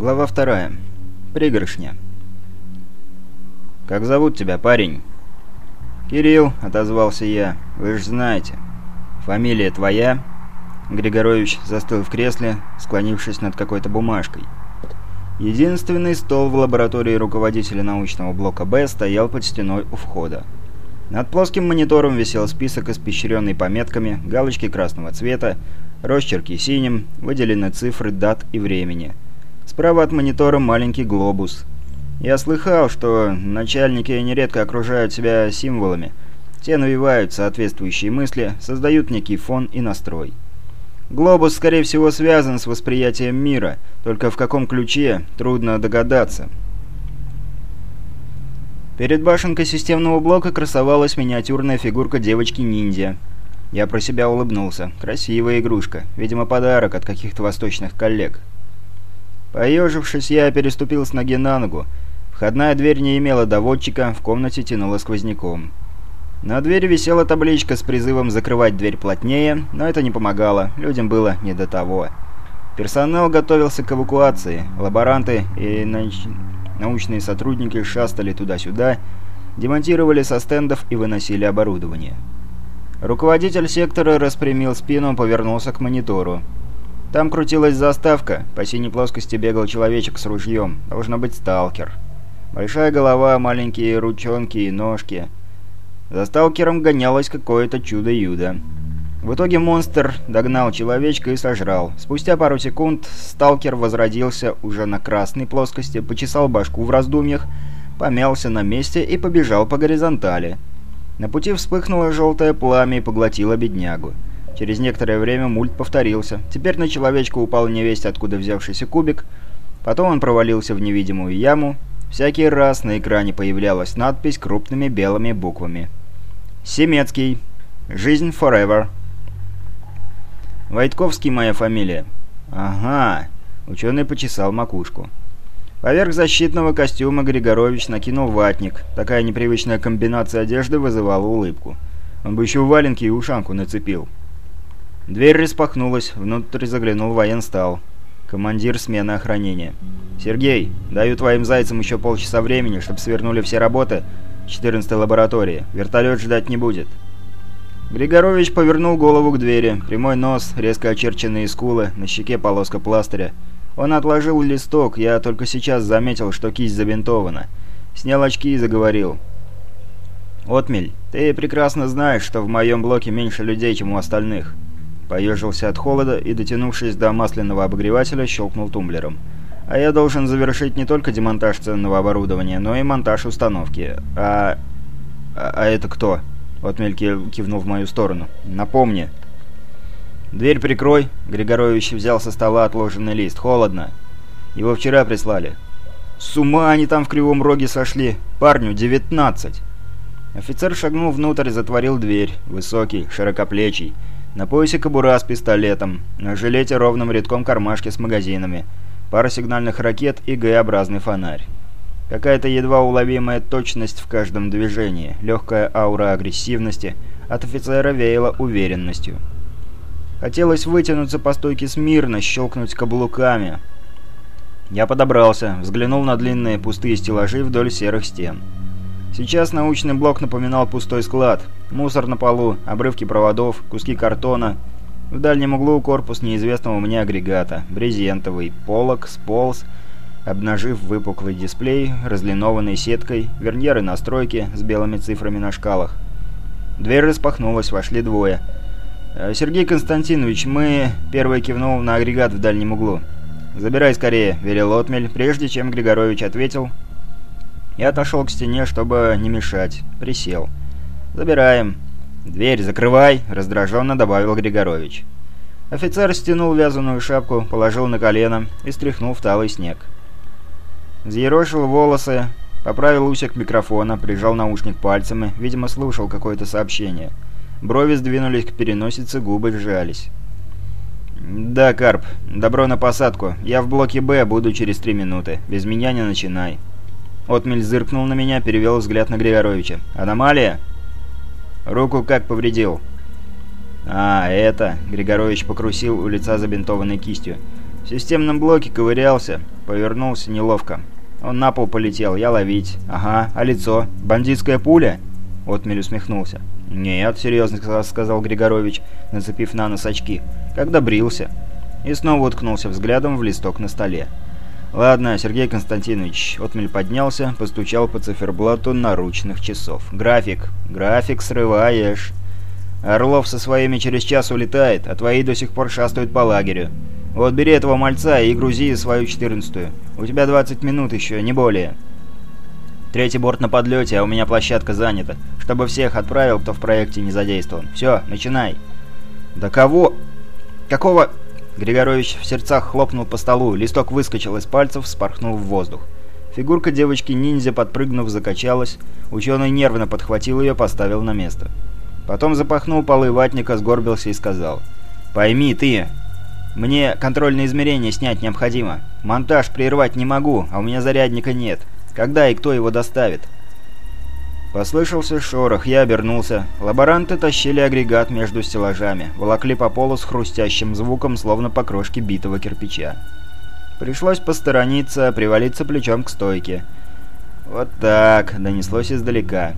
Глава вторая. Пригоршня. «Как зовут тебя, парень?» «Кирилл», — отозвался я. «Вы же знаете». «Фамилия твоя?» Григорович застыл в кресле, склонившись над какой-то бумажкой. Единственный стол в лаборатории руководителя научного блока «Б» стоял под стеной у входа. Над плоским монитором висел список, испещренный пометками, галочки красного цвета, росчерки синим, выделены цифры дат и времени. Справа от монитора маленький глобус. Я слыхал, что начальники нередко окружают себя символами. Те навевают соответствующие мысли, создают некий фон и настрой. Глобус, скорее всего, связан с восприятием мира, только в каком ключе, трудно догадаться. Перед башенкой системного блока красовалась миниатюрная фигурка девочки-ниндзя. Я про себя улыбнулся. Красивая игрушка. Видимо, подарок от каких-то восточных коллег. Поежившись, я переступил с ноги на ногу. Входная дверь не имела доводчика, в комнате тянуло сквозняком. На двери висела табличка с призывом закрывать дверь плотнее, но это не помогало, людям было не до того. Персонал готовился к эвакуации, лаборанты и науч... научные сотрудники шастали туда-сюда, демонтировали со стендов и выносили оборудование. Руководитель сектора распрямил спину, повернулся к монитору. Там крутилась заставка, по синей плоскости бегал человечек с ружьем, должно быть сталкер. Большая голова, маленькие ручонки и ножки. За сталкером гонялось какое-то чудо-юдо. В итоге монстр догнал человечка и сожрал. Спустя пару секунд сталкер возродился уже на красной плоскости, почесал башку в раздумьях, помялся на месте и побежал по горизонтали. На пути вспыхнуло желтое пламя и поглотило беднягу. Через некоторое время мульт повторился. Теперь на человечка упал невесть откуда взявшийся кубик. Потом он провалился в невидимую яму. Всякий раз на экране появлялась надпись крупными белыми буквами. «Семецкий. Жизнь forever». «Войтковский моя фамилия». «Ага». Ученый почесал макушку. Поверх защитного костюма Григорович накинул ватник. Такая непривычная комбинация одежды вызывала улыбку. Он бы еще валенки и ушанку нацепил. Дверь распахнулась, внутрь заглянул военстал. Командир смены охранения. «Сергей, даю твоим зайцам еще полчаса времени, чтобы свернули все работы в 14 лаборатории. Вертолет ждать не будет». Григорович повернул голову к двери. Прямой нос, резко очерченные скулы, на щеке полоска пластыря. Он отложил листок, я только сейчас заметил, что кисть забинтована. Снял очки и заговорил. «Отмель, ты прекрасно знаешь, что в моем блоке меньше людей, чем у остальных. Поежился от холода и, дотянувшись до масляного обогревателя, щелкнул тумблером. «А я должен завершить не только демонтаж ценного оборудования, но и монтаж установки. А... А, а это кто?» Отмель кивнул в мою сторону. «Напомни». «Дверь прикрой». Григорович взял со стола отложенный лист. «Холодно. Его вчера прислали». «С ума они там в Кривом Роге сошли. Парню 19». Офицер шагнул внутрь, затворил дверь. Высокий, широкоплечий. На поясе кобура с пистолетом, на жилете ровным рядком кармашки с магазинами, пара сигнальных ракет и Г-образный фонарь. Какая-то едва уловимая точность в каждом движении, легкая аура агрессивности, от офицера веяла уверенностью. Хотелось вытянуться по стойке смирно, щелкнуть каблуками. Я подобрался, взглянул на длинные пустые стеллажи вдоль серых стен. Сейчас научный блок напоминал пустой склад. Мусор на полу, обрывки проводов, куски картона. В дальнем углу корпус неизвестного мне агрегата. Брезентовый. Полок сполз, обнажив выпуклый дисплей, разлинованный сеткой, верньеры настройки с белыми цифрами на шкалах. Дверь распахнулась, вошли двое. «Э, «Сергей Константинович, мы...» — первый кивнул на агрегат в дальнем углу. «Забирай скорее», — велел Отмель, прежде чем Григорович ответил, я отошел к стене, чтобы не мешать. Присел. «Забираем». «Дверь закрывай», — раздраженно добавил Григорович. Офицер стянул вязаную шапку, положил на колено и стряхнул в талый снег. Взъерошил волосы, поправил усик микрофона, прижал наушник пальцами, видимо, слушал какое-то сообщение. Брови сдвинулись к переносице, губы сжались. «Да, Карп, добро на посадку. Я в блоке «Б» буду через три минуты. Без меня не начинай». Отмель зыркнул на меня, перевел взгляд на Григоровича. «Аномалия?» «Руку как повредил?» «А, это...» — Григорович покрусил у лица забинтованной кистью. В системном блоке ковырялся, повернулся неловко. Он на пол полетел, я ловить. Ага, а лицо? Бандитская пуля?» Отмель усмехнулся. «Нет», — серьезно сказал Григорович, нацепив на нос очки. «Когда брился». И снова уткнулся взглядом в листок на столе. «Ладно, Сергей Константинович». Отмель поднялся, постучал по циферблату наручных часов. «График. График срываешь. Орлов со своими через час улетает, а твои до сих пор шастают по лагерю. Вот бери этого мальца и грузи свою четырнадцатую. У тебя 20 минут еще, не более». Третий борт на подлете, а у меня площадка занята. Чтобы всех отправил, кто в проекте не задействован. Все, начинай. Да кого? Какого... Григорович в сердцах хлопнул по столу, листок выскочил из пальцев, спорхнул в воздух. Фигурка девочки-ниндзя, подпрыгнув, закачалась. Ученый нервно подхватил ее, поставил на место. Потом запахнул полы ватника, сгорбился и сказал. «Пойми ты, мне контрольные измерения снять необходимо. Монтаж прервать не могу, а у меня зарядника нет. Когда и кто его доставит?» Послышался шорох, я обернулся. Лаборанты тащили агрегат между стеллажами, волокли по полу с хрустящим звуком, словно по крошке битого кирпича. Пришлось посторониться, привалиться плечом к стойке. «Вот так», — донеслось издалека.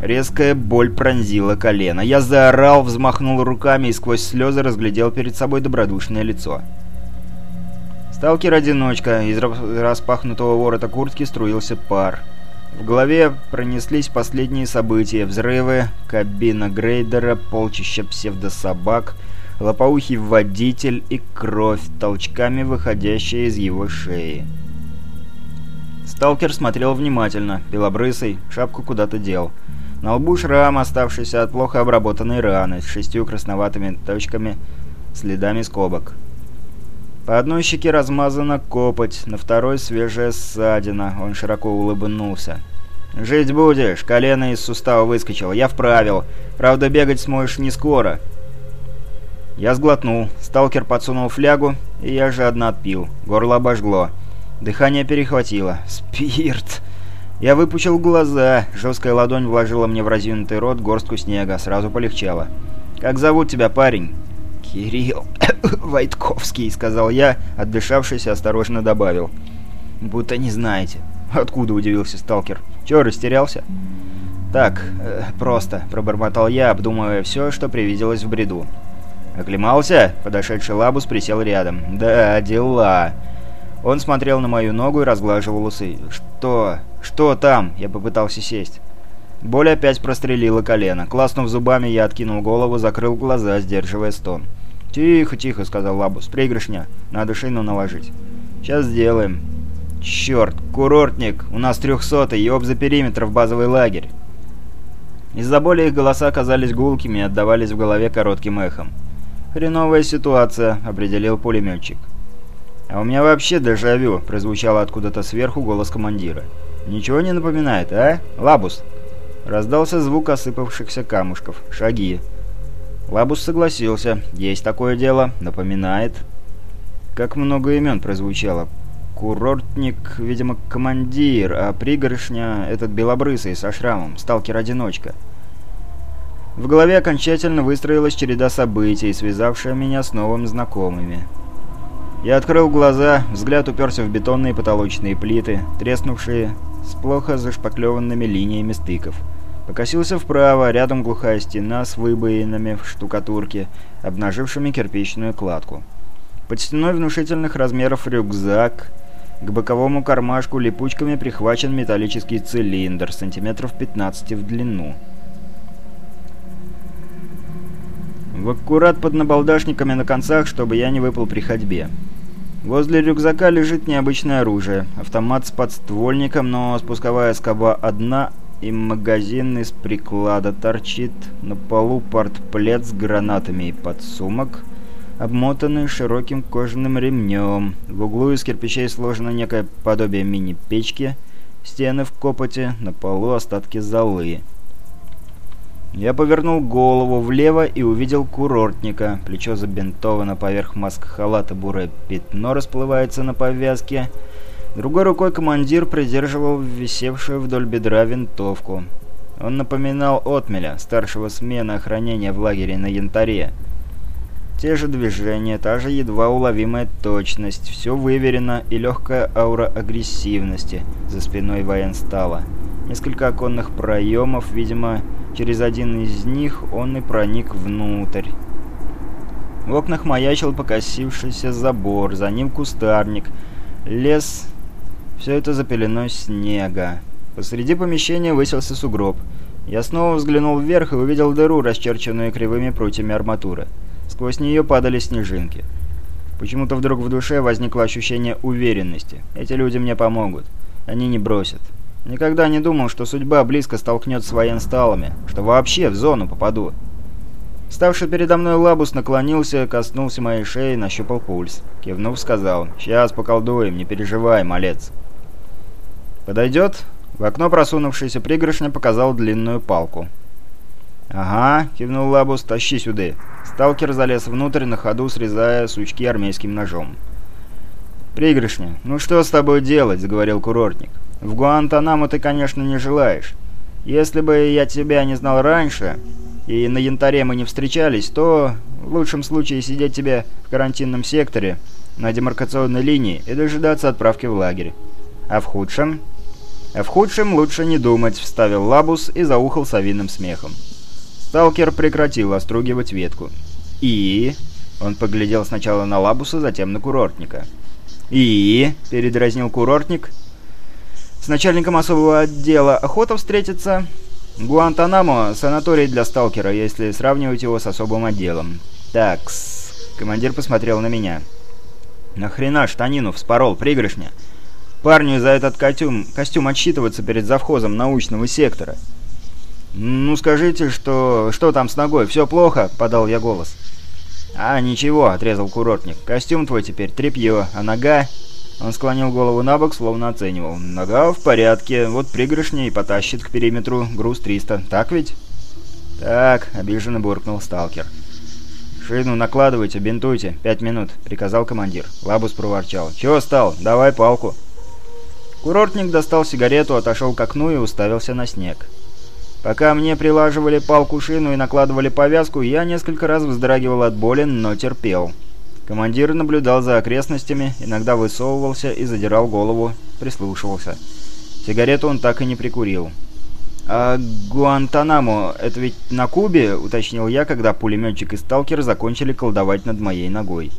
Резкая боль пронзила колено. Я заорал, взмахнул руками и сквозь слезы разглядел перед собой добродушное лицо. Сталкер-одиночка. Из распахнутого ворота куртки струился пар. В голове пронеслись последние события. Взрывы, кабина грейдера, полчища псевдособак, лопоухий водитель и кровь, толчками выходящая из его шеи. Сталкер смотрел внимательно, белобрысый, шапку куда-то дел. На лбу шрам, оставшийся от плохо обработанной раны, с шестью красноватыми точками, следами скобок. По одной щеке размазана копоть, на второй свежая ссадина. Он широко улыбнулся. «Жить будешь!» Колено из сустава выскочило. «Я вправил. Правда, бегать сможешь не скоро». Я сглотнул. Сталкер подсунул флягу, и я жадно отпил. Горло обожгло. Дыхание перехватило. «Спирт!» Я выпучил глаза. Жесткая ладонь вложила мне в разъюнутый рот горстку снега. Сразу полегчало. «Как зовут тебя, парень?» «Кирилл Войтковский», — сказал я, отдышавшись, осторожно добавил. «Будто не знаете». «Откуда?» — удивился сталкер. «Чё, растерялся?» «Так, э, просто», — пробормотал я, обдумывая все, что привиделось в бреду. «Оклемался?» — подошедший Лабус присел рядом. «Да, дела». Он смотрел на мою ногу и разглаживал усы. «Что? Что там?» — я попытался сесть. Боль опять прострелила колено. Класнув зубами, я откинул голову, закрыл глаза, сдерживая стон. «Тихо, тихо», — сказал Лабус. «Пригрышня. Надо шину наложить». «Сейчас сделаем». «Черт, курортник! У нас трехсотый, ёб за периметр в базовый лагерь!» Из-за боли их голоса казались гулкими и отдавались в голове коротким эхом. «Хреновая ситуация», — определил пулеметчик. «А у меня вообще дежавю», — прозвучало откуда-то сверху голос командира. «Ничего не напоминает, а? Лабус?» Раздался звук осыпавшихся камушков. Шаги. Лабус согласился. Есть такое дело. Напоминает. Как много имен прозвучало. Курортник, видимо, командир, а пригоршня этот белобрысый со шрамом, сталкер-одиночка. В голове окончательно выстроилась череда событий, связавшая меня с новыми знакомыми. Я открыл глаза, взгляд уперся в бетонные потолочные плиты, треснувшие с плохо зашпаклеванными линиями стыков. Покосился вправо, рядом глухая стена с выбоинами в штукатурке, обнажившими кирпичную кладку. Под стеной внушительных размеров рюкзак. К боковому кармашку липучками прихвачен металлический цилиндр, сантиметров 15 в длину. В аккурат под набалдашниками на концах, чтобы я не выпал при ходьбе. Возле рюкзака лежит необычное оружие. Автомат с подствольником, но спусковая скоба одна, и магазин из приклада торчит. На полу портплет с гранатами и подсумок, обмотанный широким кожаным ремнем. В углу из кирпичей сложено некое подобие мини-печки, стены в копоте, на полу остатки золы. Я повернул голову влево и увидел курортника. Плечо забинтовано поверх маск-халата, бурое пятно расплывается на повязке — Другой рукой командир придерживал висевшую вдоль бедра винтовку. Он напоминал Отмеля, старшего смены охранения в лагере на Янтаре. Те же движения, та же едва уловимая точность, все выверено и легкая аура агрессивности за спиной военстала. Несколько оконных проемов, видимо, через один из них он и проник внутрь. В окнах маячил покосившийся забор, за ним кустарник, лес, все это за пеленой снега. Посреди помещения высился сугроб. Я снова взглянул вверх и увидел дыру, расчерченную кривыми прутьями арматуры. Сквозь нее падали снежинки. Почему-то вдруг в душе возникло ощущение уверенности. Эти люди мне помогут. Они не бросят. Никогда не думал, что судьба близко столкнет с военсталами, что вообще в зону попаду. Ставший передо мной лабус наклонился, коснулся моей шеи, нащупал пульс. Кивнув, сказал, «Сейчас поколдуем, не переживай, малец». «Подойдет?» В окно просунувшийся пригоршня показал длинную палку. «Ага», — кивнул лабус, — «тащи сюда». Сталкер залез внутрь, на ходу срезая сучки армейским ножом. «Пригоршня, ну что с тобой делать?» — заговорил курортник. «В Гуантанамо ты, конечно, не желаешь. Если бы я тебя не знал раньше, и на Янтаре мы не встречались, то в лучшем случае сидеть тебе в карантинном секторе на демаркационной линии и дожидаться отправки в лагерь. А в худшем? В худшем лучше не думать, вставил Лабус и заухал совиным смехом. Сталкер прекратил остругивать ветку. «И...» Он поглядел сначала на Лабуса, затем на курортника. «И...» — передразнил курортник. «С начальником особого отдела охота встретиться...» Гуантанамо — санаторий для сталкера, если сравнивать его с особым отделом. Такс. Командир посмотрел на меня. Нахрена штанину вспорол, пригоршня? Парню за этот костюм, костюм отсчитываться перед завхозом научного сектора. «Ну скажите, что... что там с ногой? Все плохо?» — подал я голос. «А, ничего», — отрезал курортник. «Костюм твой теперь тряпье, а нога...» Он склонил голову на бок, словно оценивал. «Нога в порядке, вот пригоршня и потащит к периметру груз 300. Так ведь?» «Так», — обиженно буркнул сталкер. «Шину накладывайте, бинтуйте. Пять минут», — приказал командир. Лабус проворчал. «Чего стал? Давай палку». Курортник достал сигарету, отошел к окну и уставился на снег. Пока мне прилаживали палку-шину и накладывали повязку, я несколько раз вздрагивал от боли, но терпел. Командир наблюдал за окрестностями, иногда высовывался и задирал голову, прислушивался. Сигарету он так и не прикурил. «А Гуантанамо — это ведь на Кубе?» — уточнил я, когда пулеметчик и сталкер закончили колдовать над моей ногой.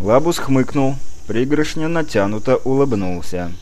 Лабус хмыкнул, пригоршня натянуто улыбнулся.